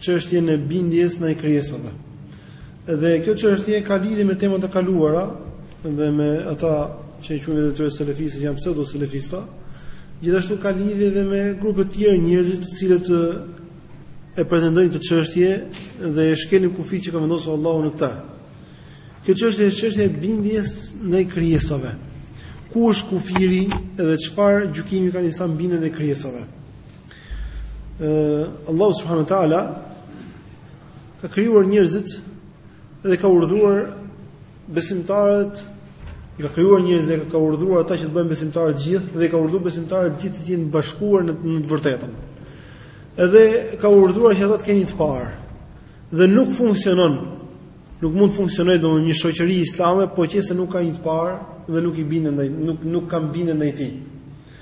çështjen e bindjes ndaj krijesave. Dhe kjo çështje ka lidhje me temat e kaluara dhe me ata që e quajnë veten selefista janë pseudo selefista. Gjithashtu ka lidhje edhe me grupe të tjera njerëzish të cilët e pretendojnë këtë çështje dhe i shkelin kufijtë që ka vendosur Allahu në këtë. Kjo çështje është çështje e bindjes ndaj krijesave. Ku është kufiri dhe çfarë gjykimi ka në Islam bindja e krijesave? Ëh Allahu subhanahu wa taala ka krijuar njerëzit dhe ka urdhëruar besimtarët i ka krijuar njerëzit dhe ka urdhëruar ata që të bëhen besimtarë të gjithë dhe ka urdhëruar besimtarët të gjithë të jenë bashkuar në të vërtetën. Edhe ka urdhëruar që ata të kenë të parë. Dhe nuk funksionon nuk mund të funksionojë domosdoshmë një shoqëri islame po qëse nuk ka një të parë dhe nuk i binden ndaj nuk nuk kanë bindjen ndaj tij.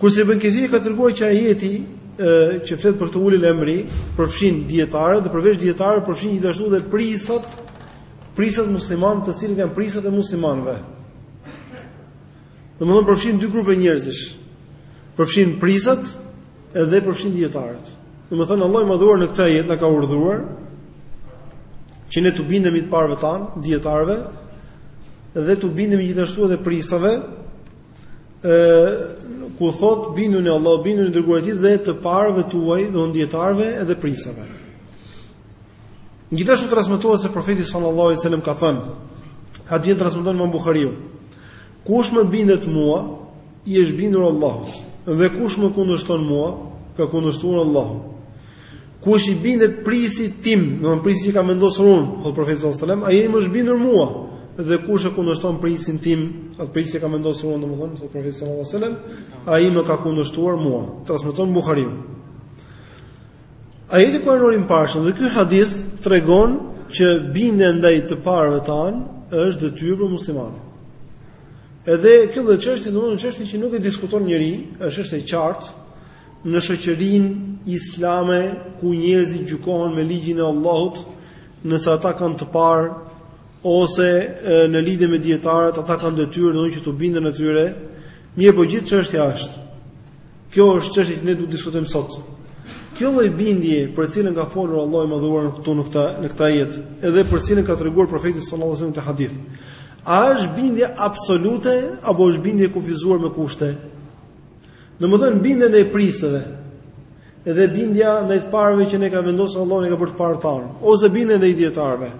Kurse Ibn Kathir ka treguar që ajeti që flet për këtë ulil emri përfshin dijetarët dhe përveç dijetarëve përfshin gjithashtu dhe prijësat, prijësat muslimanë, të cilët janë prijësat e muslimanëve. Domethënë përfshin dy grupe njerëzish. Përfshin prijësat dhe përfshin dijetarët. Domethënë Allahu i madhëruar në këtë ajet na ka urdhëruar që ne t'u bindemi të parëve tanë, dijetarëve dhe t'u bindemi gjithashtu edhe prijësave, ë ku thotë binduni Allahut, binduni të dërguarit dhe të parëve tuaj, domethënë dijetarëve edhe prijësave. Gjithashtu transmetohet se profeti sallallahu alajhi wasallam ka thënë, hadithin e transmeton Imam Buhariu, kush më bindet mua, i është bindur Allahut, dhe kush më kundërshton mua, ka kundërshtuar Allahun. Kush i bindet prijësit tim, domethënë prijësi që kam vendosur unë, thotë profeti sallallahu alajhi wasallam, ai më është bindur mua. Dhe kush e kundërshton prijësin tim, atë prijës që kam vendosur unë, domethënë thotë profeti sallallahu alajhi wasallam, ai më ka kundërshtuar mua. Transmeton Buhariu. Ajeti kuranor i parshëm dhe ky hadith tregon që bindja ndaj të parëve tanë është detyrë për muslimanin. Edhe kjo është çështje, domethënë çështje që nuk e diskuton njeri, është është e qartë, Në shoqërinë islame ku njerëzit gjykohen me ligjin e Allahut, nëse ata kanë të parë ose në lidhje me dijetarët, ata kanë detyrë domethënë që t'u binden atyre. Mirëpo gjithë çështja është. Kjo është çështja që ne do të diskutojmë sot. Kjo lloj bindje për cilën ka folur Allahu i madhëruar këtu në këtë në këtë ajet, edhe për cilën ka treguar profeti sallallahu alajhi wasallam këtë hadith. A është bindje absolute apo është bindje e kufizuar me kushte? Domethënë bindja ndaj prisëve dhe bindja ndaj të parëve që ne ka vendosur Allahu ne ka për të parë tonë, ose bindja ndaj dietarëve.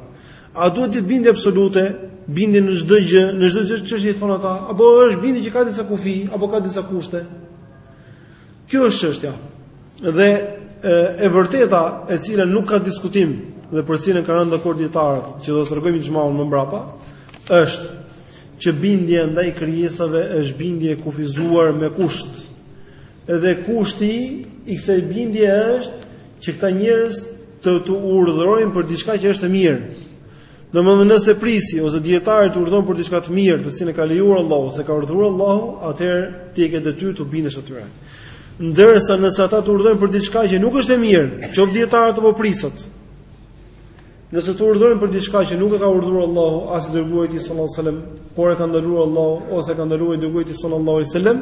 A duhet të jetë bindje absolute, bindje në çdo gjë, në çdo një çështje të thonë ata, apo është bindje që ka disa kufi, apo ka disa kushte? Kjo është çështja. Dhe e, e vërteta e cila nuk ka diskutim dhe për cilën kanë rënë dakord dietarët, që do të tregojmë ixhmaun më mbrapa, është Që bindja ndaj krijesave është bindje e kufizuar me kusht. Dhe kushti i kësaj bindje është që këta njerëz të të urdhërojnë për diçka që është e mirë. Domethënë nëse prisi ose dietari të urdhon për diçka të mirë, të cilën e ka lejuar Allahu ose e ka urdhëruar Allahu, atëherë ti e ke detyrë t'u bindesh atyre. Ndërsa nëse ata të urdhërojnë për diçka që nuk është e mirë, qoftë dietarët apo prisat, Nëse të urdhërojnë për diçka që nuk e ka urdhëruar Allahu as i dërguari i tij sallallahu alajhi wasallam, por e ka ndaluar Allahu ose e ka ndaluar i dërguari i tij sallallahu alajhi wasallam,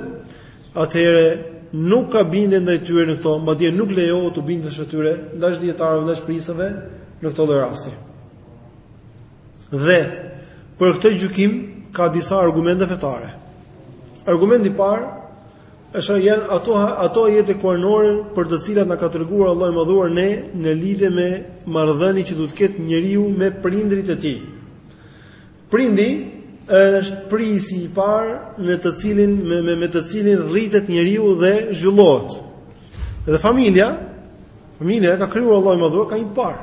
atëherë nuk ka bindje ndaj tyre në këto, madje nuk lejohet t'u bindesh atyre ndaj dietarëve, ndaj prisave në këto lloj rasti. Dhe për këtë gjykim ka disa argumente fetare. Argumenti i parë Është janë ato ato ajete kuranore për të cilat na ka treguar Allahu i Madhuar ne në lidhje me marrëdhënien që duhet të ketë njeriu me prindërit e tij. Prindi është prisi i parë në të cilin me me, me të cilin rritet njeriu dhe zhvillohet. Dhe familja, familjen e ka krijuar Allahu i Madhuar ka një të parë.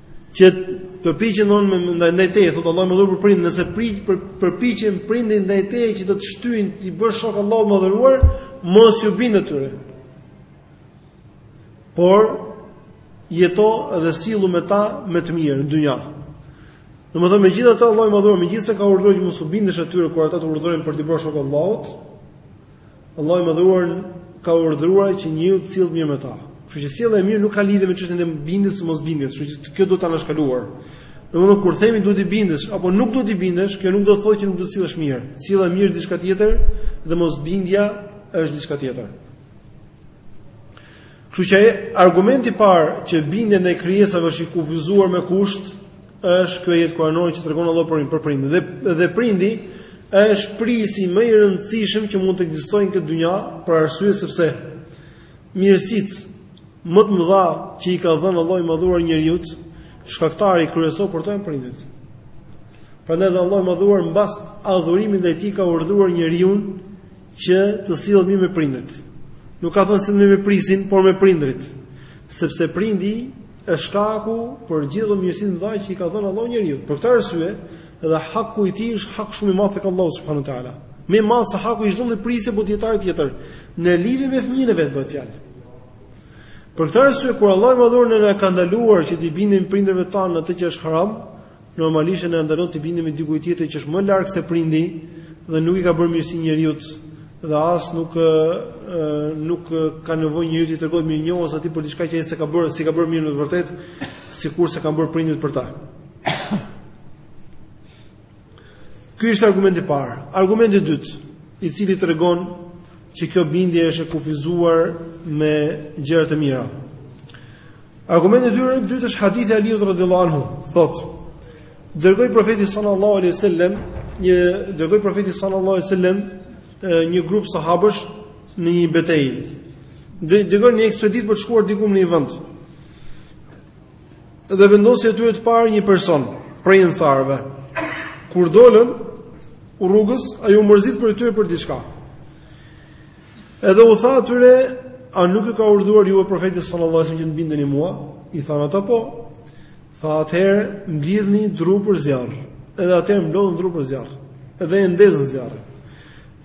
që përpiqen domethënë ndaj teje thotë Allahu i Madhëruar për prindin nëse prindi për përpiqen prindi ndaj teje që të të shtyjnë t'i bësh shok Allahut të Madhëruar mos iu bind atyre por jeto dhe sillu me ta me të mirë në dynja domethënë megjithatë Allahu i Madhëruar megjithëse ka urdhëruar që mos t'u bindesh atyre kur ata të urdhërojnë për t'i bërë shok Allahut Allahu i Madhëruar ka urdhëruar që njeriu të sillet mirë me ta. Kështu që sjellja e mirë nuk ka lidhje me çështjen e bindjes ose mosbindjes, kështu që kjo duhet ta anashkaluar. Domethënë kur themi duhet të bindesh apo nuk duhet të bindesh, kjo nuk do të thotë që nuk duhet të sillesh mirë. Sjellja e mirë është diçka tjetër dhe mosbindja është diçka tjetër. Kështu që argumenti i parë që bindja ndaj krijesave është i kufizuar me kusht, është ky ajeti kuranor që tregon Allahu për për prindin. Dhe dhe prindi është prisi më i rëndësishëm që mund të ekzistojë në këtë dynja për arsye sepse mirësitë më të mëdha që i ka dhënë Allahu i madhuar njeriut, shkaktari kryesor për to janë prindit. Prandaj dhe Allahu i madhuar mbas adhurimit ndaj tij ka urdhëruar njeriun që të sillet mirë me prindërit. Nuk ka thënë se me prisin, por me prindërit. Sepse prindi është shkaku për gjithë mirësitë e mëdha që i ka dhënë Allahu njeriu. Për këtë arsye, edhe haku i tij është hak shumë i madh tek Allahu subhanahu wa taala. Më i madh se haku i çdo lloj prisi apo dietari tjetër në lidhje me fëmijën e vet bëhet fjalë. Për këtë arsye kur Allahu i madhëruar na ka ndaluar që t'i bindim prindërve tanë në atë që është haram, Normalisht që na ndalon t'i bindemi dikujt tjetër që është më larg se prindi dhe nuk i ka bërë mirësi njeriut dhe as nuk nuk ka nevojë njeriu të tregohet mirënjohës atij për diçka që ai s'e ka bërë, s'i ka bërë mirë në të vërtetë, sikur se kanë bërë prindit për ta. Ky është argumenti i parë. Argumenti i dytë, i cili tregon që kjo bindje është e kufizuar me gjëra të mira. Argumenti i dytë është hadithi i Aliut radhiyallahu anhu, thotë: Dërgoi profeti sallallahu alaihi wasallam një dërgoi profeti sallallahu alaihi wasallam një grup sahabësh në një betejë. Dërgoi një ekspeditë për të shkuar diku në një vend. Dhe vendosi atyre të parë një person prej ensarëve. Kur dolën rrugës, ai u mërzit prej tyre për diçka. Edhe u tha atyre, a nuk ju ka urdhëruar juve profeti sallallahu alajhi wasallam që t'më bindeni mua? I thanë ata po. Tha atëherë, mblidhni dru për zjarr. Edhe atëherë mblodhën dru për zjarr. Edhe e ndezën zjarrin.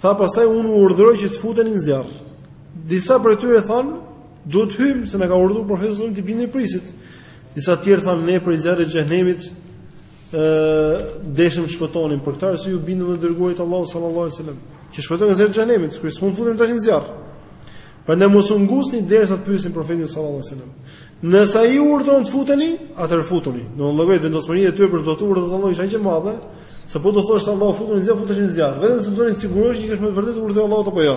Tha pastaj unë u urdhëroj që të futeni në zjarr. Disa prej tyre thanë, do të hyjmë se na ka urdhëruar profeti sallallahu alajhi wasallam t'i bindemi prisit. Disa të tjerë thanë ne prej zjarrit xhenemit ë deshëm të shpëtonim për këtë arsye iu bindëm të dërguarit Allahut sallallahu alaihi wasallam që të shpëtojmë nga zjarri i xhenemit kurse u futëm tash në zjarr prandaj mos u ngutni derisa të pyesim profetin sallallahu alaihi wasallam nëse ai urdhëron të futeni atëherë futuni do të thotë vendosmëria e tyre për urdhrat e Allahut ishte e madhe se po të thosh Allahu futuni në zjarr futeshin në zjarr vetëm se do të sigurohesh që është me vërtet urdhër i Allahut apo jo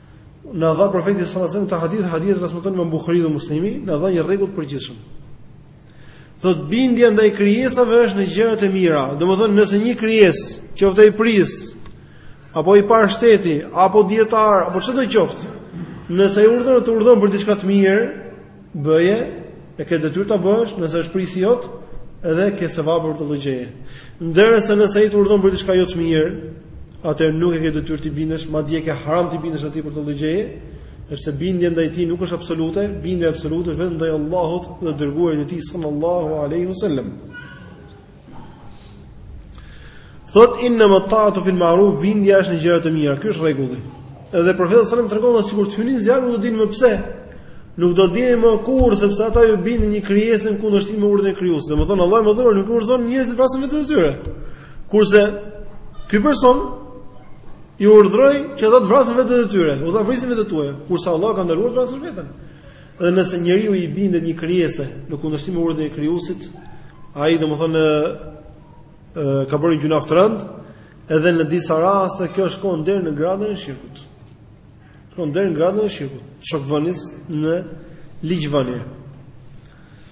Na dha profeti sallallahu alajhi wasallam këtë hadith, hadithin e transmeton imam Buhariu dhe Muslimi, na dha një rregull të përgjithshëm. Thotë bindja ndaj krijesave është në gjërat e mira. Domethënë nëse një krijesë, qoftë ai pris, apo i pari i shtetit, apo dietar, apo çfarëdo qoftë, nëse ai urdhëron të urdhon për diçka të mirë, Bëje, e ke detyrë ta bësh, nëse është prisi jot, edhe ke sevap për atë gjë. Ndërsa nëse ai të urdhon për diçka jo të mirë, atëherë nuk e ke detyrë t'i bindesh, madje e ke haram t'i bindesh atij për atë gjë, sepse bindja ndaj tij nuk është absolute, bindja absolute është vetëm ndaj Allahut dhe të dërguarit të tij sallallahu alaihi wasallam. Thot innama ta'atu fil ma'ruf bindja është në gjëra të mira. Ky është rregulli. Edhe profeti sallallahu alajhi wasallam tregon se sikur të hynin në zjarr nuk do dilnin më. Pse nuk do dilnin më kurrë? Sepse ata iu bindën një krijese në kundërshtim me urdhrin e krijuesit. Domethënë Allahu i madhëruar nuk urdhëron njerëzit të vrasin veten e tyre. Kurse ky person i urdhëroi që ata të vrasin veten e tyre, u tha vrisni veten tuaj, kurse Allahu ka ndaluar të vrasin veten. Dhe nëse njeriu i bindet një krijese në kundërshtim me urdhrin e krijuesit, ai domethënë ka bërë një gjynaf të rëndë, edhe në disa raste kjo shkon deri në gradën e shirkut. Shkon deri në gradën e shirkut, shokvënies në ligjvënie.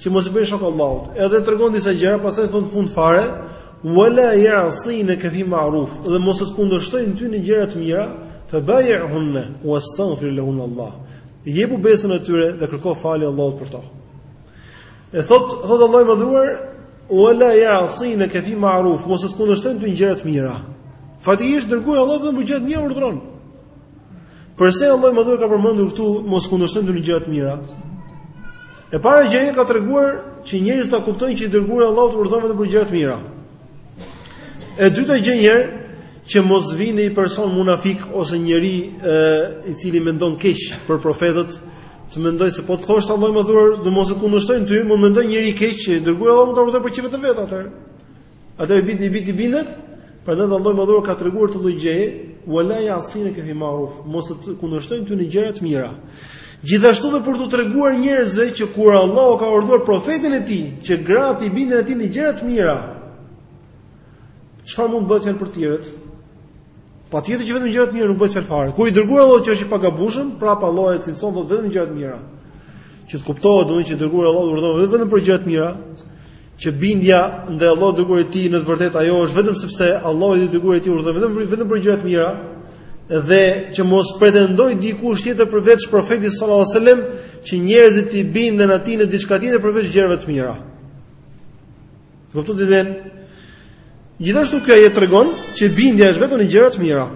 Që mos i bëjnë shok Allahut. Edhe tregon disa gjëra, pastaj thot në fund fare, "Wala ya'sina ka fi ma'ruf", dhe mos të kundërshtojnë ty në gjëra të mira, fa bai'hunna wastaghfir lahun Allah. Jepu besën atyre dhe kërko falje Allahut për to. E thot thot Allahu i madhëruar, "Wala ya'sina ka fi ma'ruf", mos të kundërshtojnë ty në gjëra të mira. Faktikisht i dërguari i Allahut vetëm për gjëra të mira urdhëron. Përse Allahu i madhëruar ka përmendur këtu mos të kundërshtojnë ty në gjëra të mira? E para gjë që ka treguar që njerëzit ta kuptojnë që i dërguari i Allahut urdhëron vetëm për gjëra të mira. E dyta gjë një herë që mos vijë një person munafik ose njeri e, i cili mendon keq për profetët, të mendojë se po të thoshte Allahu i madhëruar, dhe mos të kundërshtojnë ty, mund të mendojë njeri keq që i dërguari i Allahut ta urdhërojë për qejfe të veta atëherë. Atë i bie t'i i bie t'i bindet, prandaj dhe Allahu i madhëruar ka treguar këtë lloj gjëje, wala yasina ka fi ma'ruf, mos të kundërshtojnë ty në gjëra të mira. Gjithashtu dhe për të treguar njerëzve që kur Allahu ka urdhëruar profetin e tij që gratë t'i binden atij në gjëra të mira, çfarë mund të bëhet për të tjerët? Patjetër që vetëm gjëra të mira nuk bëhet fjalë. Kur i dërguari i Allahut që është i pagabushëm, prapë Allahu e cilëson vetëm gjëra të mira. Që të kuptohet domethënë që i dërguari i Allahut urdhëron vetëm për gjëra të mira, që bindja ndaj Allahut dhe të dërguarit të tij në të vërtetë ajo është vetëm sepse Allahu dhe i dërguari i tij urdhërojnë vetëm vetëm për gjëra të mira dhe që mos pretendojë dikush tjetër përveç profetit sallallahu alajhi wasallam që njerëzit t'i binden atij në diçka tjetër përveç gjërave të mira. Kuptu të den. Gjithashtu ky ajet tregon që bindja është vetëm në gjëra të mira.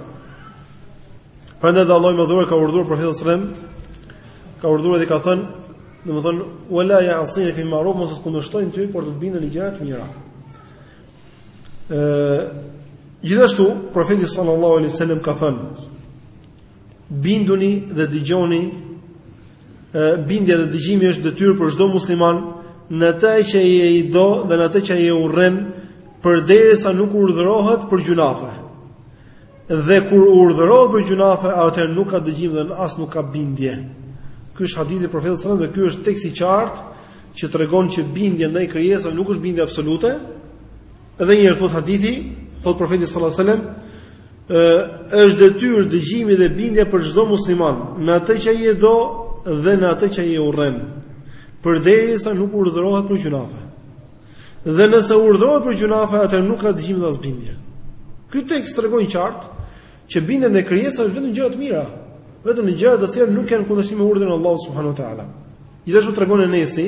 Prandaj Allahu i madhëruar ka urdhëruar profetin sallallahu alajhi wasallam ka urdhëruar dhe ka thënë Domethënë, wala ya'sina fi ma'ruf, mos të kundërshtojnë ty, por të të binden në gjëra të mira. Ë Gjithashtu, profeti sallallahu alaihi wasallam ka thënë: Binduni dhe dëgjoni. Bindja dhe dëgjimi është detyrë për çdo musliman në atë që ai i do dhe në atë që ai urren, përderisa nuk urdhërohet për gjunafe. Dhe kur urdhërohet për gjynahe, atëherë nuk ka dëgjim dhe as nuk ka bindje. Ky është hadithi i profetit sallallahu alajhi wasallam dhe ky është teksti i qartë që tregon që bindja ndaj krijesave nuk është bindje absolute. Edhe një herë thot hadithi, thot profeti sallallahu alajhi wasallam, ë është detyrë dëgjimi dhe bindja për çdo musliman, në atë që ai e do dhe në atë që ai urren, përderisa nuk urdhërohet për gjunafe. Dhe nëse urdhërohet për gjynahe, atëherë nuk ka dëgjim dhe as bindje. Ky tekst tregon qartë që bindja ndaj krijesave është vetëm në gjëra të mira, vetëm në gjëra të cilat nuk kanë kundërshtim me urdhrin e Allahut subhanuhu teala. Gjithashtu tregon Enesi,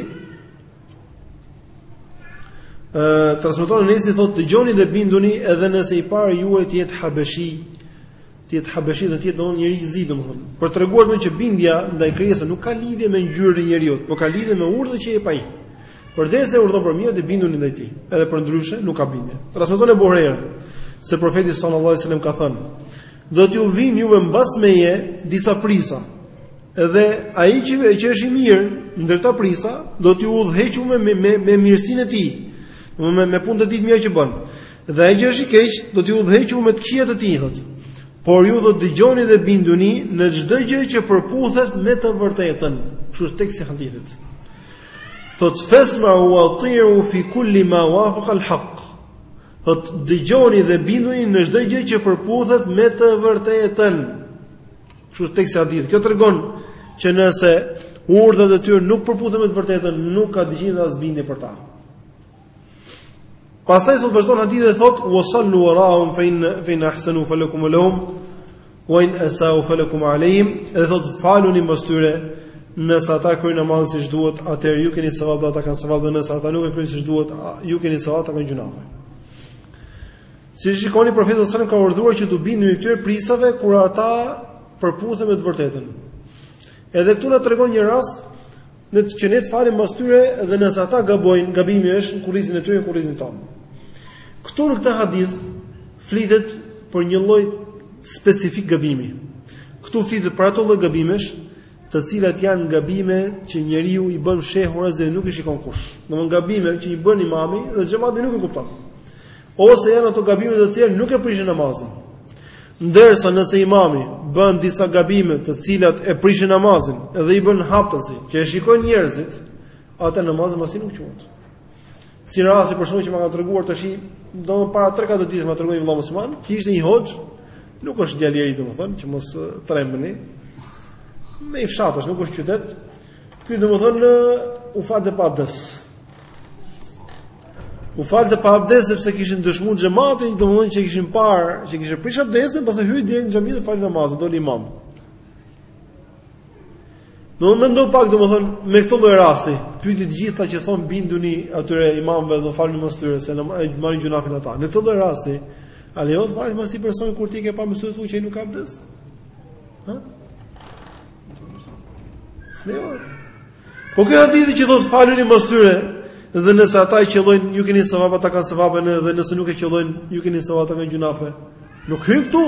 ë transmeton Enesi thotë dëgjoni dhe binduni edhe nëse i pari juaj të jetë habeshi, të jetë habeshi dhe të jetë ndonjë njeri i zi domthonë. Për të treguar që bindja ndaj krijesave nuk ka lidhje me ngjyrën e njeriu, por ka lidhje me urdhrin që jep ai. Përderisa urdhëron për mirë dhe të binduni ndaj tij, edhe përndryshe nuk ka bindje. Transmeton Ebu Hurejra se profeti sallallahu alajhi wasallam ka thënë: "Do t'ju vijnë juve mbas meje disa prijësa, dhe ai që që është i mirë ndër ata prijësa, do t'ju udhëheqë me me me, me mirësinë e tij, domethënë me punët e tij të mira që bën. Dhe ai që është i keq, do t'ju udhëheqë me të këqijat e tij." Por ju do të dëgjoni dhe binduni në çdo gjë që përputhet me të vërtetën. Kështu është teksti i hadithit. Thot fesmau wa atiu fi kulli ma wafaqa al haq. Thot dëgjoni dhe binduni në çdo gjë që përputhet me të vërtetën. Kështu teksti i hadithit. Kjo tregon që nëse urdhrat e tyre nuk përputhen me të vërtetën, nuk ka dëgjim dhe as bindje për ta. Pastaj thot vazhdon hadithi dhe thot wa sallu waraahum fa in fa in ahsanu falakum wa lahum wa in asau falakum wa alejhim. Edhe thot faluni mbas tyre nëse ata kryejnë namazin siç duhet, atëherë ju keni sevap dhe ata kanë sevap dhe nëse ata nuk e kryejnë siç duhet, ju keni sevap ata kanë gjynahe. Siç e shikoni profeti sallallahu alajhi wasallam ka urdhëruar që t'u bindemi këtyre prijësave kur ata përputhen me të vërtetën. Edhe këtu na tregon një rast Në atë që ne të falemi pas tyre dhe nëse ata gabojnë, gabimi është në kurrizin e tyre, jo në kurrizin tonë. Këtu në këtë hadith flitet për një lloj specifik gabimi. Këtu flitet për ato lloj gabimesh, të cilat janë gabime që njeriu i bën fshehurazi dhe nuk i shikon kush. Domthon gabime që i bën imami dhe xhamati nuk e kupton. ose janë ato gabime të cilat nuk e prishin namazin. Ndërsa nëse imami bën disa gabime të cilat e prishin namazin dhe i bën haptazi, që e shikojnë njerëzit, atëherë namazi mbas tij nuk quhet. Si rasti për shembull që më ka treguar tash, domthonë para 3-4 ditësh më tregoi një vëlla musliman, që ishte një hoxh, nuk është djalë i ri domthonë, që mos trembni. Në një fshat është, nuk është qytet. Ky domthonë u falte pa abdes. U falën pa abdes sepse kishin dëshmuar xhemati, domthonjë që kishin parë, që kishin prish abdesin, pastaj hyri deri në xhami dhe fali namazin, doli imam. Domethënë mendo pak domthonjë në këtë lloj rasti, hadithi që thon binduni atyre imamëve dhe faluni mas tyre se e marrin gjunafin ata. Në këtë lloj rasti, a lejohet të falesh mas një personi kur ti e ke pa me sytë e tu që nuk ka abdes? Hë? S'lejohet. Po ky hadithi që thotë faluni mas tyre dhe nëse ata e qellojnë ju keni sevap ata kanë sevape dhe nëse nuk e qellojnë ju keni sevap ata kanë gjunafe. Nuk hyn këtu.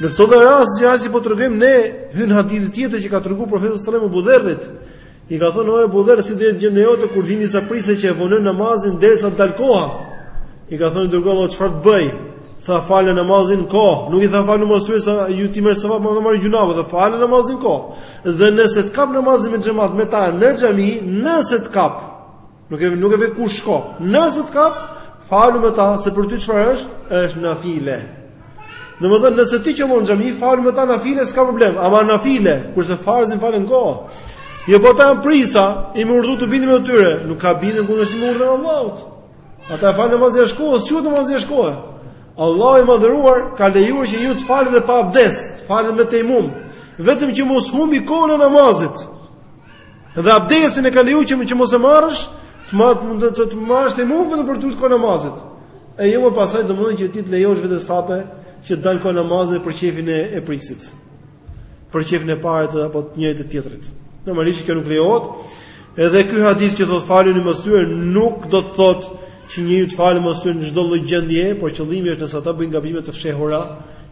Në këtë lloj rasti që rasti po tregojmë ne hyn hadithi tjetër që ka treguar profeti sallallahu alajhi wasallam Ebu Dherrit. I ka thënë o Ebu Dherr si do jetë gjendja jote kur vijnë disa prijës që e vonojnë namazin derisa t'i dalë koha. I ka thënë i Dërguari i Allahut çfarë të bëj? Tha fale namazin në kohë, nuk i tha fale namazin me ta se ti merr sevap e ata marrin gjunafe, tha fale namazin në kohë. Dhe nëse të kap namazin me xhamat me ta në xhami, nëse të kap, nuk e nuk e ve kush shko. Nëse të kap, falu me ta se për ty çfarë është? Është nafile. Domethënë, nëse ti qëllon në xhami, falu me ta nafile, s'ka problem, ama nafile, kurse farzin fale në kohë. Jo po ata janë prijësa, jemi urdhëruar t'u bindemi atyre, nuk ka bindje në kundërshtim me urdhrin e Zotit. Ata e falin namazin jashtë kohës, ç'u namazi jashtë kohe? Allahu i madhëruar ka lejuar që njeriu të falet dhe pa abdes, të falet me tejemum, vetëm që mos humbë kohën e namazit. Dhe abdesin e ka lejuar që mos e marrësh, të marrësh të, të, të, të marrësh tejemum vetëm për të ruajtur kohën e namazit. E jo më pastaj domethënë që ti t'i lejosh vetes sate që të dalë koha e namazit për qejfin e, e prijësit. për qejfin e të parit apo të njërit e të tjetrit. Normalisht kjo nuk lejohet. Edhe ky hadith që thotë faluni mas tyre nuk do të thotë që njeriu të falet mas tyre në çdo lloj gjendje, por qëllimi është nëse ata bëjnë gabime të fshehura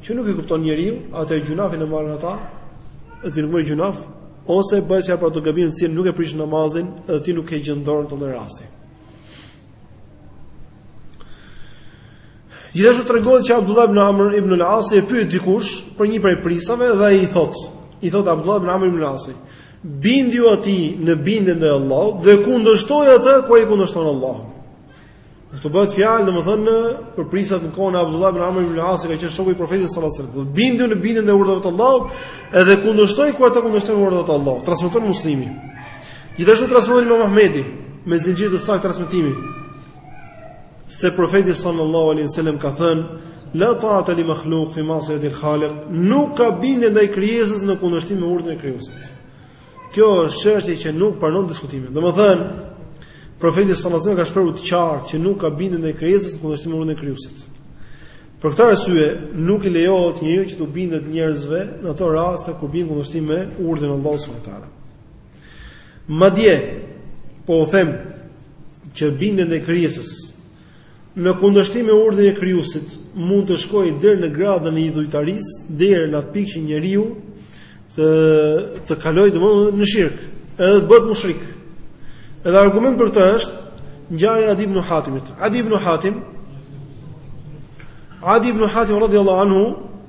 që nuk i kupton njeriu, atë gjunafin e marrin ata, e ti nuk merr gjunaf, ose bëhet fjalë për ato gabime që nuk e prishin namazin dhe ti nuk ke gjë në dorë në atë lloj rasti. Gjithashtu tregohet që Abdullah ibn Amr ibn al-Asi e pyet dikush për një prej prijësave dhe i thot, i thot Abdullah ibn Amr ibn al-Asi, bindju atij në bindjen e Allahut dhe kundërshtoje atë kur ai kundërshton Allahun. Këtu bëhet fjalë domethënë për prijësat në kohën e Abdullah ibn Amr ibn al-Asi ka qenë shoku i profetit sallallahu alaihi wasallam. Bindju në bindjen e urdhërave të Allahut edhe kundërshtoji kur ata kundërshtojnë urdhërat e Allahut. Transmeton Muslimi. Gjithashtu transmeton Imam Ahmedi me zinxhir të saktë transmetimi se profeti sallallahu alaihi wasallam ka thënë la ta'ata li makhluq fi ma'siyati al-khaliq nuk ka bindje ndaj krijesës në kundërshtim me urdhrin e krijuesit. Kjo është çështje që nuk pranon diskutim. Domethënë profeti sallallahu alaihi wasallam ka shprehur qartë që nuk ka bindje ndaj krijesës në kundërshtim me urdhrin e krijuesit. Për këtë arsye nuk i lejohet njeriu që t'u bindet njerëzve në ato raste kur bien në kundërshtim me urdhrin e Allahut subhanahu wa taala. Madje po u them që bindja ndaj krijesës në kundërshtim me urdhrin e krijuesit mund të shkojë deri në gradën e idhujtarisë, deri në atë pikë që njeriu të kalojë domosdoshmë në shirk, edhe të bëhet mushrik. Edhe argument për këtë është ngjarja e Adi ibn Hatimit. Adi ibn Hatim Adi ibn Hatim radhiyallahu anhu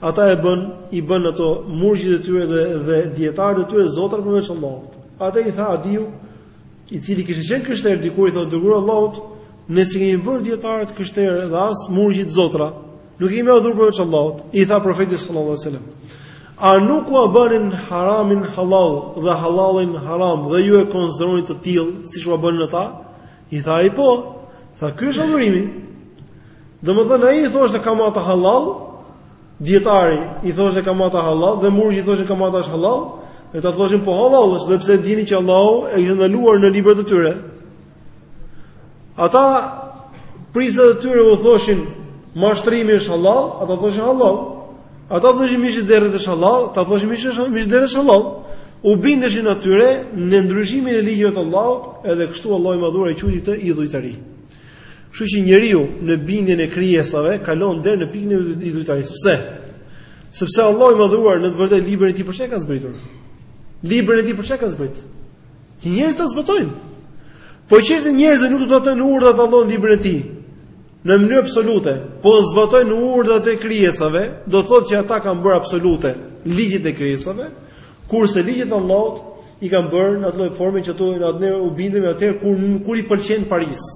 Ata e bënë, i bënë ato murgjit e tyre dhe dhe dijetarët e tyre zotra përveç Allahut. Ata i tha Adiu, i cili kishte qenë krishter dikur i thotë o i dërguar i Allahut, ne s'i kemi bërë dijetarët krishter dhe as murgjit zotra, nuk i kemi adhuruar përveç Allahut. I tha profeti sallallahu alajhi wasallam, a nuk ua bënin haramin halal dhe halalin haram dhe ju e konsideronit të tillë siç ua bënin ata? I tha ai po. Tha ky është adhurimi. Domethënë ai i thoshte kamata halal, dietari i thoshte kamata halal dhe murgji i thoshte kamata është halal, dhe ata thoshin po halal është, edhe pse dinin që Allahu e ka ndaluar në librat e tyre. Ata prijësat e tyre u thoshin mashtrimi është halal, ata thoshin halal. Ata thoshin mish i derrit është halal, ata thoshin mish është mish i derrit është halal. U bindeshin atyre në ndryshimin e ligjeve të Allahut, edhe kështu Allahu i madhëruar e quajti atë idhujtari. Kështu që njeriu në bindjen e krijesave kalon deri në pikën e idhujtarisë. Pse? Sepse Allahu i madhëruar në të vërtetë librin e tij për çka ka zbritur? Librin e tij për çka ka zbritur? Që njerëzit ta zbatojnë. Po qe se njerëzit nuk zbatojnë urdhat e Allahut në librin e tij, Në mënyrë absolute, po zbatojnë urdhrat e krijesave, do të thotë që ata kanë bërë absolute ligjet e krijesave, kurse ligjet e Allahut i kanë bërë në atë lloj forme që ato ne u bindemi atëherë kur kur i pëlqen parisë.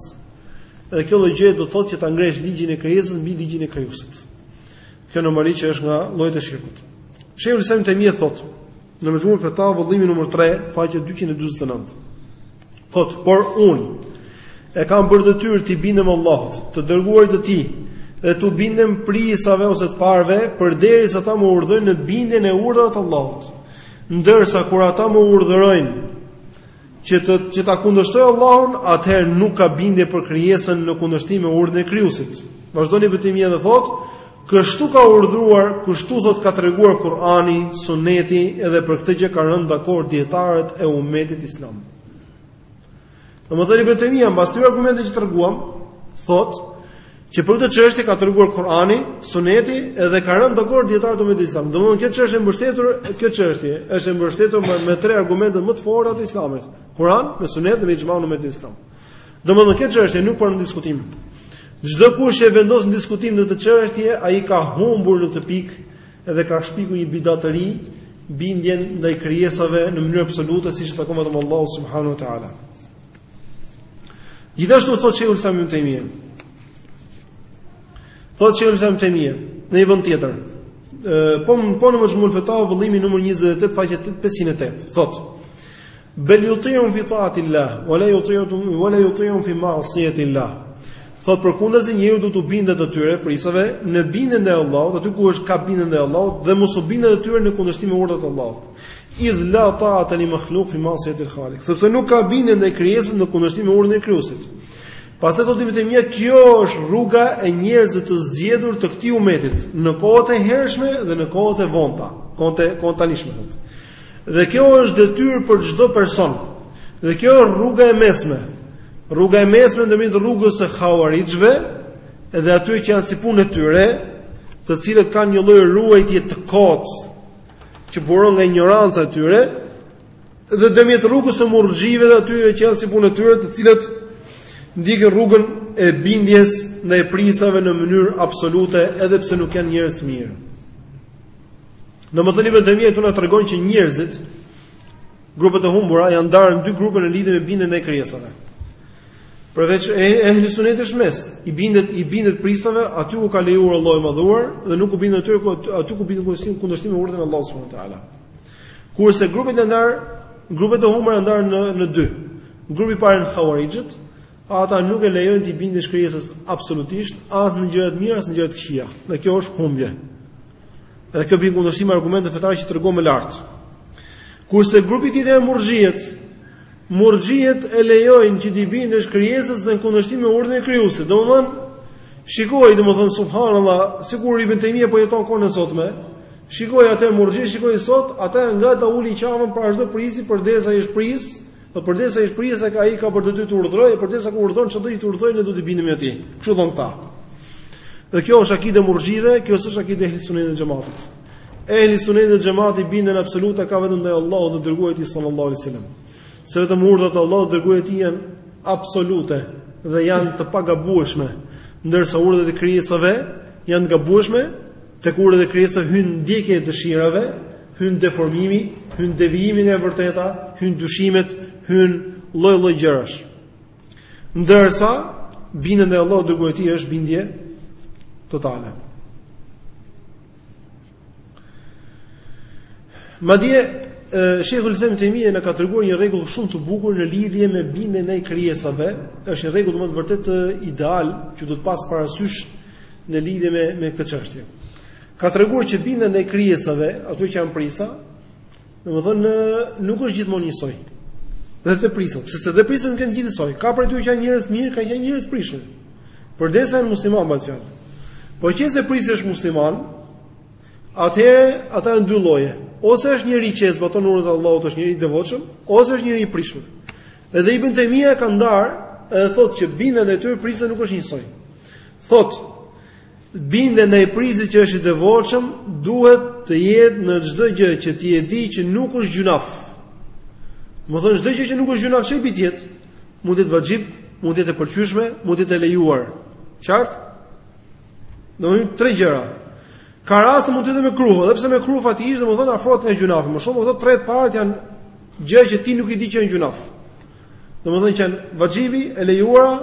Dhe kjo lloj gjëje do të thotë që ta ngresh ligjin e krijesës mbi ligjin e krijuesit. Kjo normalisht që është nga llojet e shirkut. Shejhul Islam Ibn Tejmije thotë Në Mexhmu'ul Fetawa vëllimi numër 3, faqja 249. Thot, por unë e kam bërë detyrë t'i bindem Allahut, të dërguarit të Tij, dhe t'u bindem prijësave ose të parëve, përderisa ata më urdhërojnë në bindjen e urdhave të Allahut. Ndërsa kur ata më urdhërojnë Që të që ta kundërshtoj Allahun, atëherë nuk ka bindje për krijesën në kundërshtim me urdhrin e krijuesit. Vazhdon Ibn Tejmije dhe thotë, kështu ka urdhëruar, kështu thotë ka treguar Kur'ani, Sunneti edhe për këtë gjë kanë rënë dakord dietarët e ummetit islam. Domethënë Ibn Tejmija mbas këtyre argumenteve që treguam, thotë Që për këtë çështje ka treguar Kurani, Suneti dhe ka rënë dakord dijetarët e umetit Islam. Domthonë kjo çështje është e mbështetur, kjo çështje është e mbështetur me, me tre argumentet më të forta të Islamit: Kur'an, me Sunet dhe me ixhmaun e umetit Islam. Domthonë kjo çështje nuk pranon diskutim. Çdokush e vendos në diskutim në këtë çështje, ai ka humbur në këtë pikë dhe ka shpikur një bidat të ri, bindjen ndaj krijesave në mënyrë absolute, siç i takon vetëm Allahut subhanahu wa taala. Gjithashtu thotë Sheikhul Islam Ibn Taymija. Thotë Sheikhul Islam Ibn Taymija në një vend tjetër. Po po në Mexhmul Fetava vëllimi numër 28 faqe 508. Thotë Bel yuti'un fi ta'ati Allah, wa la yuti'un wa la yuti'un fi ma'siyati Allah. Thotë përkundrazi njeriu duhet t'u bindet atyre prisave në bindjen e Allahut, aty ku është ka bindje ndaj Allahut dhe mos u bindet atyre në kundërshtim me urdhrat e Allahut. Idh la ta'ata li makhluq fi ma'siyati al-khaliq. Sepse nuk ka bindje ndaj krijesës në kundërshtim me urdhrin e krijuesit. Pastaj thotë Ibn Taymija, kjo është rruga e njerëzve të zgjedhur të këtij umetit në kohët e hershme dhe në kohët e vonta, kohët e kohët e tanishme thotë. Dhe kjo është detyrë për çdo person. Dhe kjo është rruga e mesme. Rruga e mesme ndërmjet rrugës së Khawarijve dhe atyre që janë si puna e tyre, të cilët kanë një lloj ruajtje të kotë që buron nga injoranca e tyre dhe ndërmjet rrugës së murxhive dhe atyre që janë si puna e tyre, të cilët ndjekin rrugën e bindjes ndaj prisave në mënyrë absolute, edhe pse nuk janë njerëz të mirë. Domethënë Ibn Taymija këtu na tregon që njerëzit Grupet e humbura janë ndarë në dy grupe në lidhje me bindjen ndaj krijesave. Përveç ehli suneti është mes, i bindet i bindet prisave, aty ku ka lejuar Allahu i madhëruar dhe nuk u bindet aty ku aty ku bie në kundërshtim kundërshtim me urdhrin e Allahut subhanahu wa taala. Kurse grupet e ndar, grupet e humbura janë ndarë në dy. Grupi i parë janë Khawarijët, ata nuk e lejojnë t'i bindesh krijesës absolutisht, as në gjëra të mira, as në gjëra të këqija. Dhe kjo është humbje. Dhe kjo bie në kundërshtim me argumentet fetare që treguam më lart. Kurse grupi tjetër janë murxhiet. Murxhiet e lejojnë që t'i bindesh krijesës edhe në kundërshtim me urdhrin e krijuesit. Domthon, shikoji domthon subhanallah, sikur Ibn Taymija po jeton në kohën e sotme. Shikoji ata murxhiet, shikoji sot, ata janë gati ta ulin qafën para çdo prisi, përderisa është pris, Dhe përderisa ai është pris, ai ka për detyrë të urdhërojë, përderisa ky urdhëron, çdo gjë të urdhërojë ne duhet t'i bindemi atij. Kështu thon këta. Dhe kjo është akide e murxhive, kjo s'është akide e ehli sunetit dhe xhematit. Ehli suneti dhe xhemati bindjen absolute e ka vetëm ndaj Allahut dhe të dërguarit të tij sallallahu alaihi wasallam. Se vetëm urdhrat e Allahut dhe të dërguarit të tij janë absolute dhe janë të pagabueshme, ndërsa urdhrat e krijesave janë të gabueshme Tek urdhrat e krijesave hyn ndjekja e dëshirave, hyn deformimi, hyn devijimi nga e vërteta, hyn dyshimet, hyn lloj-lloj gjërash. Ndërsa bindja ndaj Allahut dhe Dërguarit të tij është bindje totale. Madje Shejhul Islam Ibn Tejmije na ka treguar një rregull shumë të bukur në lidhje me bindjen e krijesave, është një rregull me të vërtetë ideal që duhet pasur parasysh në lidhje me me këtë çështje. Ka treguar që bindja ndaj krijesave, ato që janë prijësa, domethënë nuk është gjithmonë njësoj. Dhe te prijësa, sepse edhe prijësat nuk janë gjithë njësoj. Ka prej atyre që janë njerëz të mirë, ka që janë njerëz të prishur. Përderisa janë musliman bëhet fjalë. Po qe se prijësat është musliman, atëherë ata janë dy lloje. Ose është njeri që e zbaton urdhrin e Allahut, është njeri i devotshëm, ose është njeri i prishur. Edhe Ibn Tejmija i ka ndarë, edhe thotë që bindja ndaj këtyre prijësve nuk është njësoj. Thotë, bindja ndaj prijësit që është i devotshëm duhet të jetë në çdo gjë që ti e di që nuk është gjunaf. Domethënë çdo gjë që nuk është gjunaf, çfarë i bie të jetë? Mund të jetë vaxhib, mund të jetë e pëlqyeshme, mund të jetë e lejuar. Qartë? Do të thotë tre gjëra. Ka raste mund të jetë mekruh, edhe pse mekruhi faktikisht, domethënë afrohet nga gjunafi. Më shumë këto tre të parat janë gjëra që ti nuk i di që janë gjunaf. Domethënë që janë vaxhibi, e lejuara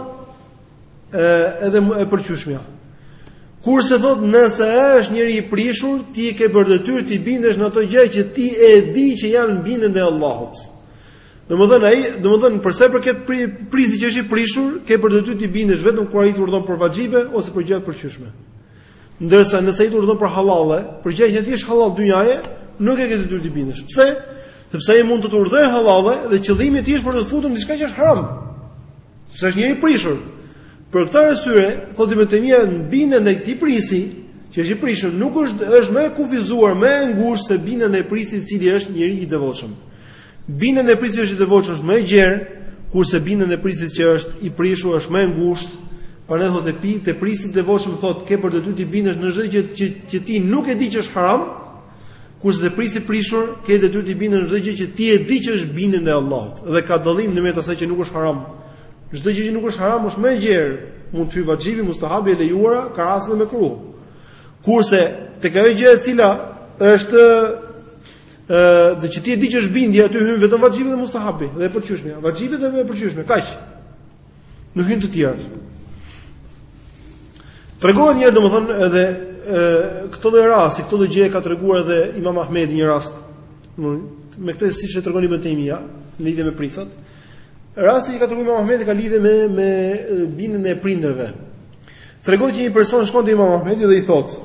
edhe e pëlqyeshmja. Kurse thot nëse është njeri i prishur, ti ke për detyrë t'i bindesh në ato gjë që ti e di që janë bindje ndaj Allahut. Domethënë ai, domethënë për sa i përket prijësit që është i prishur, ke për detyrë t'i bindesh vetëm kur ai të urdhon për vaxhibe ose për gjëra të pëlqyeshme. Ndërsa nëse ai të urdhëron për hallalle, për gjëra që ti është hallall dynjaje, nuk e ke detyrë t'i bindesh. Pse? Sepse ai mund të të urdhërojë hallalle dhe qëllimi i tij është për të të futur diçka që është haram. Sepse është njeri i prishur. Për këtë arsye, thotë Ibn Tejmija bindja ndaj këtij prijësi, që është i prishur, nuk është është më e kufizuar, më e ngushtë se bindja ndaj prijësit i cili është njeri i devotshëm. Bindja ndaj prijësit që është i devotshëm është më e gjerë, kurse bindja ndaj prijësit që është i prishur është më e ngushtë. Prandaj thotë pi te prijësi i devotshëm thotë ke për detyrë t'i bindesh në çdo gjë që, që ti nuk e di që është haram, kurse te prijësi i prishur ke detyrë t'i bindesh në çdo gjë që ti e di që është bindje ndaj Allahut dhe ka dallim në mes asaj që nuk është haram. Çdo gjë që nuk është haram është më e gjerë, mund të hyj vaxhibi, mustehabi, e lejuara, ka raste edhe mekruhi. Kurse tek ajo gjë e cila është Ëh, dhe që ti e di që është bindje, aty hyn vetëm vaxhibi dhe mustahabi, dhe e pëlqyeshmja. Vaxhibi dhe e pëlqyeshmja, kaq. Nuk hyjnë të tjerat. Tregon një domethënë edhe këtë lloj rasti, këtë lloj gjëje ka treguar edhe Imam Ahmedi një rast. Domethënë këtë siç e tregon Ibn Taymija, në lidhje me prijësat. Rasti që ka treguar Imam Ahmedi ka lidhje me me bindjen e prindërve. Tregon që një person shkon te Imam Ahmedi dhe i thotë: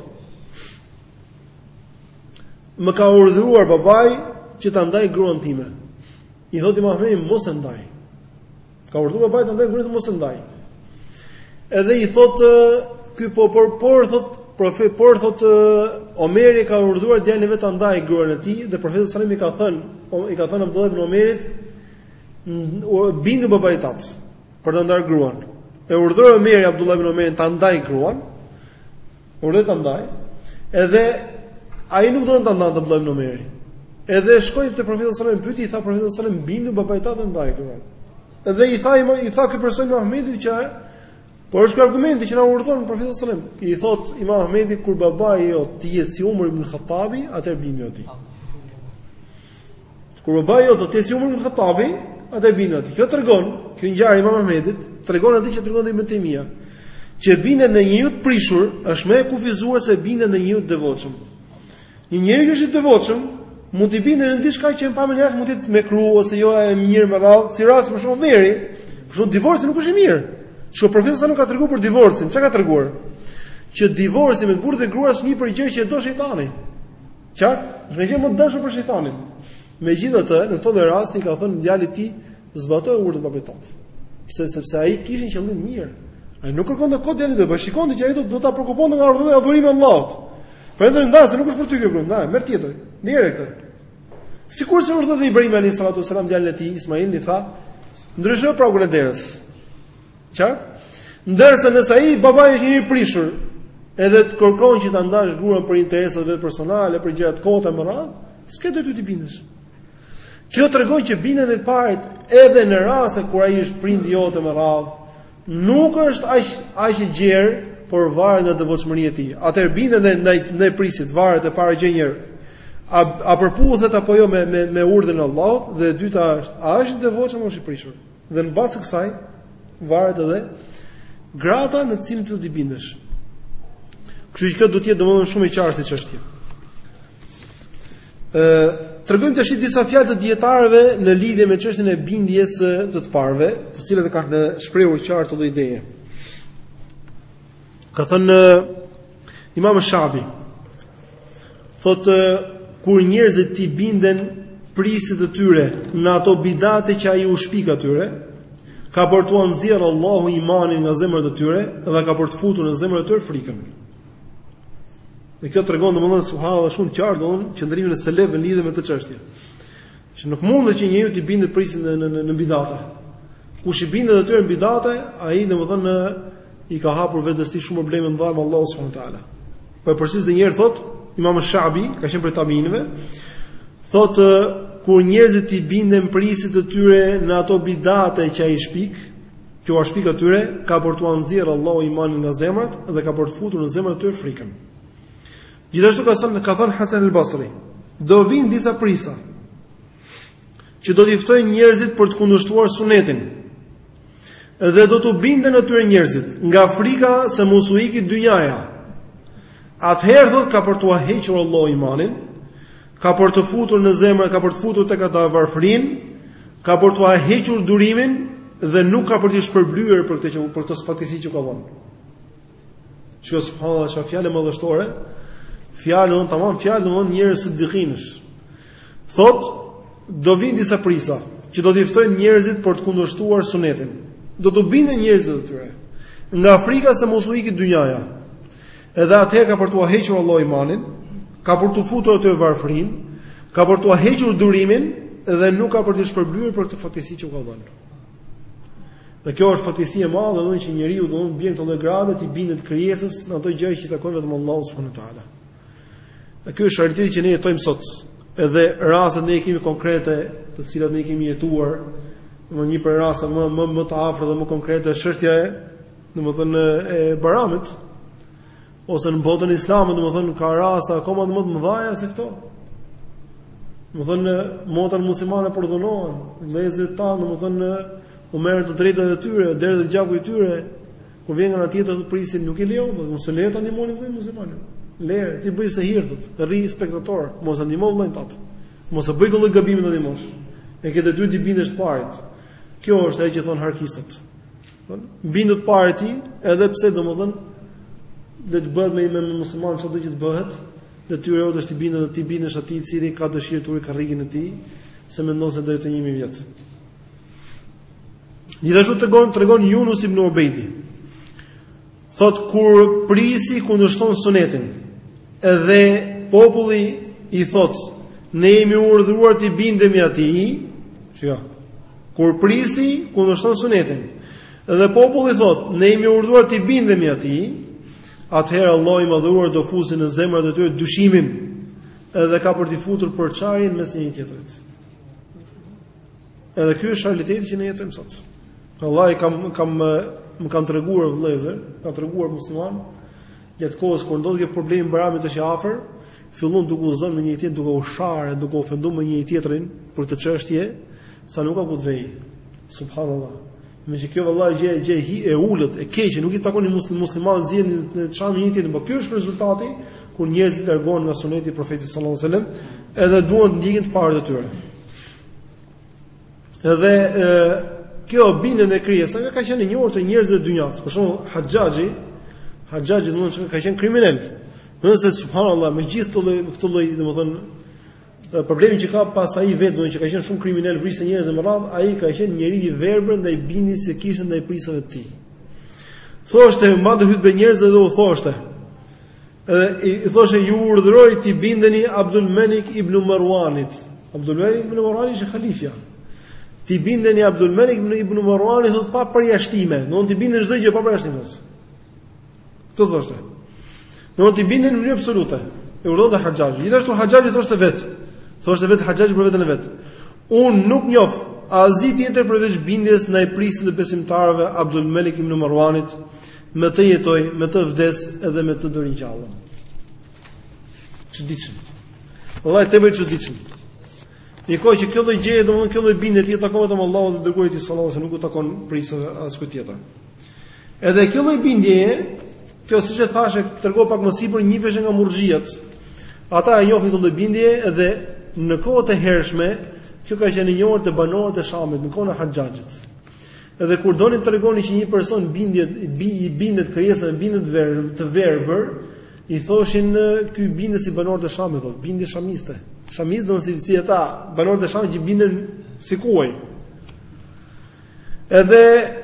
Më ka urdhëruar babai që ta ndaj gruan time. I thotë Imam Ahmedi mos e ndaj. Ka urdhëruar babai ta ndaj gruan mos e ndaj. Edhe i thotë ky po por por thotë profet por thotë Omeri ka urdhëruar djalin e vet ta ndaj gruan e tij dhe profeti sallallahu alajhi wasallam i ka thënë i ka thënë Abdullah ibn Omerit bindu babait tat për ta ndar gruan. E urdhëroi Omeri Abdullah ibn Omerin ta ndaj gruan. Urdhëroi ta ndajë, edhe ai nuk donte ta ndante Abdullah ibn Omeri. Edhe shkoi te profeti sallallahu alajhi wasallam, pyeti i tha profeti sallallahu alajhi wasallam, bindu babait tat ndaje gruan. Edhe i tha i tha ky person Imam Ahmedit që por është argumenti që na urdhon profeti sallallahu alajhi wasallam. I thot Imam Ahmedi kur babai jot të jetë si Umar ibn Khattabi, atëherë bindju ti. Kur baba jot të jetë si Umar ibn Khattabi, atëherë bindju ti. Kjo tregon, kjo ngjarje e Imam Ahmedit tregon atë që tregon Ibn Timia, që bindja ndaj një të prishuri është më e kufizuar se bindja ndaj një të devotshmi. Një njeri që është i devotshëm mund t'i bindesh në diçka që në pamje të parë mund të jetë mekruh ose jo e mirë me radhë, si rasti për shembull Omerit, se divorci nuk është i mirë. Çka profeti salallahu ka treguar për divorcin, çka ka treguar? Që divorci mes burrit dhe gruas është prej gjërave që do shejtani. Qartë? Është nga gjërat më të dashur për shejtanin. Megjithatë, në këtë lloj rasti i ka thënë djalit të tij, zbatoje urdhrin e babait tënd. Pse? Sepse ai kishte qëllim të mirë. Ai nuk i kërkonte kot djalit të vet, shikonte që ajo do do ta preokuponte nga rruga e adhurimit të Allahut. Prandaj dhe i tha, nuk është për ty kjo punë, ndaje, merr tjetër. Mirë këtë. Sikur se urdhëroi dhe Ibrahimi alayhis salatu wasalam djalin e tij Ismail i tha, ndryshoje pragun e derës. Qartë? Ndërsa nëse ai babai është një i prishur, edhe të kërkon që ta ndash gruan për interesat e veta personale, për gjëra të kota me radhë, s'ke detyrë t'i bindesh. Kjo tregon që bindja e të parit edhe në raste kur ai është prindi jot e me radhë, nuk është aq aq e gjerë, por varet nga devotshmëria e tij. Atëherë bindja ndaj ndaj ndaj prijësit varet e para gjë njëherë. A a përputhet apo jo me me me urdhrin e Allahut dhe e dyta është a është i devotshëm ose i prishur? Dhe në bazë të kësaj varet edhe grada në të cilën ti do t'i bindesh. Kështu që kjo duhet të jetë domethënë shumë e qartë si çështje. Ë, tregojmë tash disa fjalë të dijetarëve në lidhje me çështjen e bindjes së të të parëve, të cilët e kanë shprehur qartë këtë ide. Ka thënë Imam Shabi, thotë kur njerëzit t'i binden prisit të tyre në ato bidate që ai u shpik atyre, ka për t'ua nxjerr Allahu imanin nga zemrat e tyre dhe ka për të futur në zemrat e tyre frikën. Dhe kjo tregon domethënë subhanallah shumë qartë domethënë qëndrimin e selefëve lidhur me këtë çështje. Që nuk mundet që njeriu t'i bindet prisit në në në bidate. Kush i bindet atyre në bidate, ai domethënë i ka hapur vetes së tij shumë probleme ndaj me Allahu subhanahu wa taala. Po e përsëris dhe një herë thot Imam Shabi, ka qenë prej tabiinëve, thot kur njerëzit i binden prisit të tyre në ato bidate që ai shpik, që u shpik atyre, ka për t'ua nxjerr Allahu imanin nga zemrat dhe ka për të futur në zemrat e tyre frikën. Gjithashtu ka thënë ka thënë Hasan al-Basri, do vinë disa prisa që do t'i ftojnë njerëzit për të kundërshtuar sunetin. Dhe do t'u binden atyre njerëzit nga frika se mos u ikë dynjaja. Atëherë thot ka për t'ua hequr Allahu imanin, ka për të futur në zemër, ka për të futur tek ata varfrinë, ka për t'ua hequr durimin dhe nuk ka për t'i shpërblyer për këtë që për këtë fatkeqësi që ka dhënë. Shiko subhanallah ça fjalë madhështore. Fjalë on tamam fjalë on njerëzish të dijshëm. Thot do vin disa prisa që do t'i ftojnë njerëzit për të kundërshtuar sunetin. Do t'u binden njerëzit atyre nga frika se mos u ikë dynjaja. Edhe atëherë ka për t'ua hequr Allah imanin, ka për t'u futur atyre varfrinë, ka për t'ua hequr durimin dhe nuk ka për t'i shpërblyer për këtë fatkeqësi që u ka dhënë. Dhe kjo është fatkeqësi e madhe, domethënë që njeriu të bjerë në këtë lloj grade t'i bindet krijesës në ato gjëra që i takojnë vetëm Allahut subhanahu wa taala. Dhe ky është realiteti që ne jetojmë sot. Edhe rastet ne i kemi konkrete, të cilat ne i kemi jetuar, një prej rasteve më më më të afërt dhe më konkrete është çështja e, domethënë e Bajramit. Ose në botën islame, domethënë, ka raste akoma dhe më të mëdhaja se këto. Domethënë, motrat muslimane përdhunohen, vllezrit tanë, domethënë, u merren të drejtat e tyre, derdhet gjaku i tyre, ku vjen nga ana tjetër prisi, nuk i lejon, domethënë s'lejon të ndihmoni vllezrit muslimanë. Lere, ti bëj sehir thot, rri spektator, mos e ndihmo vëllain tat, mos e bëjë këtë gabim ta ndihmosh, se këtu duhet t'i bindesh të parit. Kjo është ajo që thonë harkistët. Bindu të parit ti, edhe pse domethënë le të bëhet me me musliman çdo gjë të bëhet, detyra jote është t'i bindesh t'i bindesh atij i cili ka dëshirë të ruajë karrigen e tij, se mendon se do rrojë 1000 vjet. Gjithashtu tregon tregon Junus ibn Ubejdi. Thot kur prijësi kundërshton sunetin dhe populli i thot ne jemi urdhëruar t'i bindemi atij, shiko. Kur prijësi kundërshton sunetin dhe populli thot ne jemi urdhëruar t'i bindemi atij, atëherë Allahu i madhëruar do fusi në zemrat e tyre dyshimin dhe ka për t'i futur përçarjen mes njëri tjetrit. Edhe ky është realiteti që ne jetojmë sot. Vallahi kam kam më kanë treguar vëllezër, ka treguar musliman, gjatë kohës kur ndodhi ky problem Bajramit të afër, fillojnë duke u zënë me njëri tjetrin, duke u sharë, duke u ofenduar me njëri tjetrin për këtë çështje, sa nuk ka ku të vejë. Subhanallahu. Megjithëqë kjo vallahi gjë, gjë e ulët, e keqe, nuk i takon muslim, musliman zhjën në qamë një tjetër, po ky është rezultati, kur njerëzit largohen nga suneti i profetit sallallahu alajhi wasallam, edhe duan të ndjekin të parët e tyre. Edhe e, kjo bindje ndaj krijesave ka qenë e njohur te njerëzit e dynjasë. Për shembull, Haxhaxhi, Haxhaxhi domethënë që ka qenë kriminel. Edhe subhanallahu me gjithë këto këto lloj, domethënë problemi që ka pas ai vetë domethënë që ka qenë shumë kriminel vriste njerëz me radhë, ai ka qenë njeri i verbër ndaj bindjes që kishte ndaj prijësave të tij. Thoshte, mbante hytbe njerëzve dhe u thoshte, I thoshte ju urdhëroj t'i bindeni Abdul Malik ibn Marwanit. Abdul Malik ibn Marwan ishte halifja. T'i bindeni Abdul Malik ibn Marwanit thot pa përjashtime. Do t'i bindeni çdo gjë pa përjashtime. Këtë thoshte. Do t'i bindeni në mënyrë absolute. E urdhëronte Haxhaxhi. Gjithashtu Haxhaxhi thoshte vet. Thoshte vet Haxhaxhi për veten e vet. Un nuk njoh asgjë tjetër përveç bindjes ndaj prijësit të besimtarëve Abdul Malik ibn Marwanit Me të jetoj, me të vdes edhe me të do ringjallem. Çuditshëm. Vallahi tepër e çuditshme. Në një kohë që kjo lloj gjëje, domethënë kjo lloj bindje i takon vetëm Allahut dhe të dërguarit sallallahu alajhi nuk i takon prijësit as kujt tjetër. Edhe kjo lloj bindje, kjo siç e thashë, treguam pak më sipër një pjesë nga murxhiat. Ata e njohin këtë lloj bindje dhe në kohët e hershme kjo ka qenë e njohur te banorët e Shamit, në kohën e Haxhaxhit. Edhe kur donin të tregonin që një person bindet i bindet krijesave, bindje të ver, të verbër, i thoshin ky bindet si banorët e Shamit, thotë, bindje shamiste. Shamist do të thotë si ata, banorët e Shamit që binden si kuaj. Edhe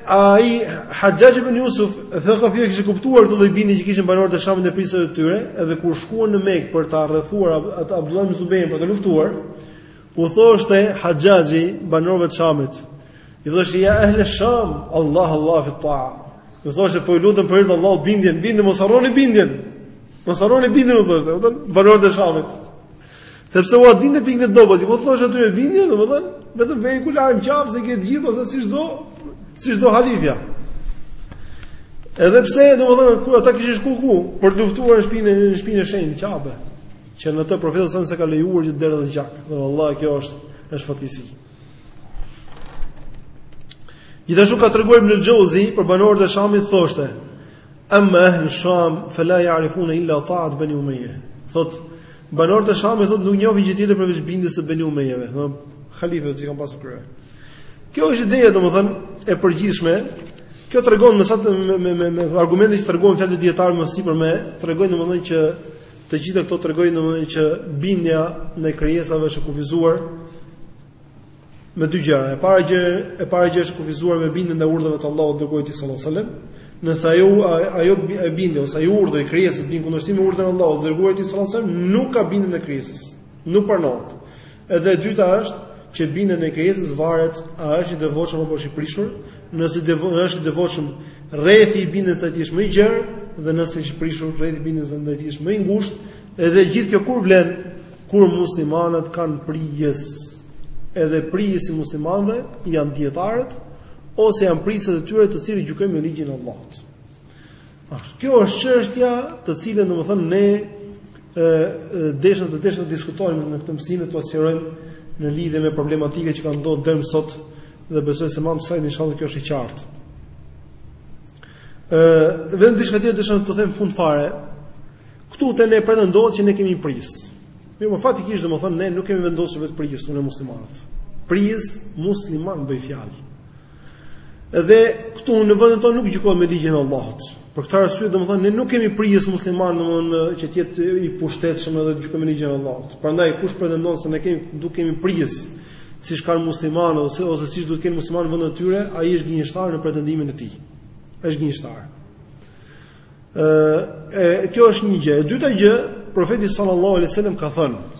ai Haxhaxh ibn Jusuf Thekafi e kishte kuptuar këtë lloj bindje që kishin banorët e Shamit ndaj prijësave të tyre, edhe kur shkuan në Mekë për ta rrethuar Abdullah ibn Zubejr për ta luftuar, U thoshte Haxhaxhi banorëve të Shamit, i thoshte ja ehle Sham, Allah Allah fi ta'a. U thoshte po ju lutem për hir të Allahut bindjen, bindje mos harroni bindjen. Mos harroni bindjen u thoshte, u thonë banorët e Shamit. Sepse ua dinte pikën e dobët, po u thoshte atyre bindjen, domethënë vetëm vëre kularin në qafë se ke të gjithë ose siç do, siç do halifja. Edhe pse domethënë ku ata kishin shku ku për të luftuar në shtëpinë në shtëpinë e shenjtë Qabe. Që në të profeti s'e ka lejuar që të derdhet gjak. Vallahi kjo është është fatkeqësi. Gjithashtu ka treguar Ibn Xhauzi për banorët e Shamit thoshte: "Amma ahlu Sham fala ya'rifuna illa ta'at bani Umayya." Thot banorët e Shamit thot nuk njohin gjë tjetër përveç bindjes së bani Umayyeve, domethënë halifëve që kanë pasur në krye. Kjo është ideja domethënë e përgjithshme. Kjo tregon me sa me me me, me argumente që tregon fjalët e dijetarëve më sipër me tregojnë domethënë që Të gjitha këto tregojnë domethënë që bindja ndaj krijesave është e kufizuar me dy gjëra. E para gjë, e para gjë është kufizuar me bindjen ndaj urdhrave të Allahut dhe të dërguarit të tij sallallahu alajhi wasallam. Nëse ajo ajo bindje ose ai urdhër i krijesës bie në kundërshtim me urdhrin e Allahut dhe të dërguarit të tij sallallahu alajhi wasallam, nuk ka bindje ndaj krijesës. Nuk pranohet. Edhe e dyta është që bindja ndaj krijesës varet a është i devotshëm apo është i prishur, nëse është i devotshëm, rrethi i bindjes ndaj tij është më i gjerë dhe nëse është i prishur, rrethi i bindjes ndaj tij është më i ngushtë, edhe gjithë kjo kur vlen kur muslimanët kanë prijës. Edhe prijësi i muslimanëve janë dijetarët ose janë prijësit e tyre të cilët gjykojnë me ligjin e Allahut. Ashtu kjo është çështja të cilën domethënë ne ë deshëm ta deshëm ta diskutojmë në këtë mësim e ta sqarojmë në lidhje me problematikat që kanë ndodhur deri sot dhe besoj se mamë sajnë inshallah kjo është e qartë. Ë vetëm diçka tjetër desha të them në fund fare. Ktu te ne pretendohet që ne kemi prijës. Mirëpo faktikisht domethënë ne nuk kemi vendosur vetë prijësin tonë muslimanët. Prijës musliman bëj fjalë. Dhe këtu në vendin tonë nuk gjykohet me ligjin e Allahut. Për këtë arsye domethënë ne nuk kemi prijës musliman domethënë që të jetë i pushtetshëm edhe të gjykojë me ligjin e Allahut. Prandaj kush pretendon se ne kemi nuk kemi prijës siç kanë muslimanët ose ose siç duhet të kenë muslimanët në vendin e tyre, ai është gënjeshtar në pretendimin e tij. Është gënjeshtar. Ëh, kjo është një gjë. E dyta gjë, profeti sallallahu alaihi wasallam ka thënë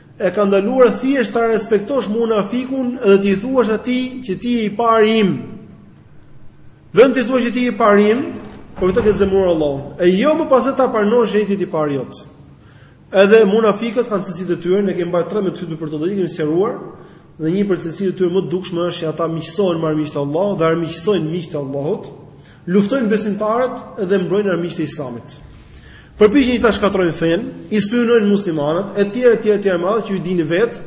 E ka ndaluar thjesht ta respektosh munafikun dhe t'i thuash atij që ti je i pari im. Dhe në t'i thuash që ti je i pari im, po kështu ke zemëruar Allahun. E jo më pastaj ta pranosh të jetë i pari jot. Edhe munafikët kanë cilësitë e tyre, ne kemi mbajtur tre mësime për to dhe i kemi sqaruar, dhe një prej cilësive të tyre më të dukshme është që ata miqësohen me armiqtë e Allahut dhe armiqësojnë miqtë e Allahut. Luftojnë besimtarët dhe mbrojnë armiqtë e Islamit. Përpiqen që ta shkatërrojnë fenë, i spiunojnë muslimanët, etj, etj, etj, me radhë që i dini vet,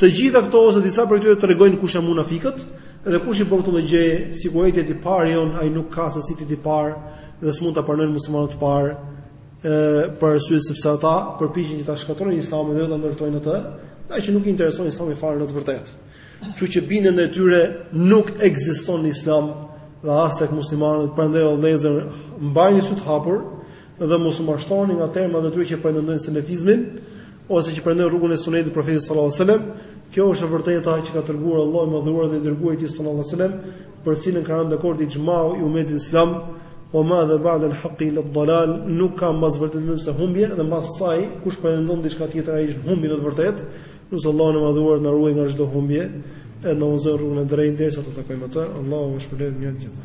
të gjitha këto ose disa prej tyre tregojnë kush janë munafikët dhe kush i bën këto gjëra, sikur ai të jetë i parë jonë, ai nuk ka se si të jetë i parë dhe s'mund ta pranojnë muslimanët të parë, ë për arsye sepse ata përpiqen që ta shkatërrojnë Islamin dhe jo ta ndërtojnë atë, ata që nuk i intereson Islami fare në të vërtetë. Kështu që bindja ndaj tyre nuk ekziston në Islam dhe as tek muslimanët, prandaj o vëllezër, mbajini sytë hapur dhe mos u mashtroni nga termat e tyre që pretendojnë selefizmin ose që pretendojnë rrugën e sunetit të profetit sallallahu alajhi wasallam. Kjo është e vërteta që ka treguar Allahu i madhuar dhe i dërguari i tij sallallahu alajhi wasallam, për të cilën kanë rënë dakord ixhmau i umetit islam, wa madha ba'd al-haqq illa ad-dalal, nuk ka mbas vërtetës vetëm se humbje dhe mbas saj kush pretendon diçka tjetër ai është humbje në të vërtetë. Lus Allahun e Madhëruar të na ruajë nga çdo humbje, e na udhëzojë në rrugën e drejtë derisa ta takojmë atë. Allahu ju shpërbleftë me të gjitha.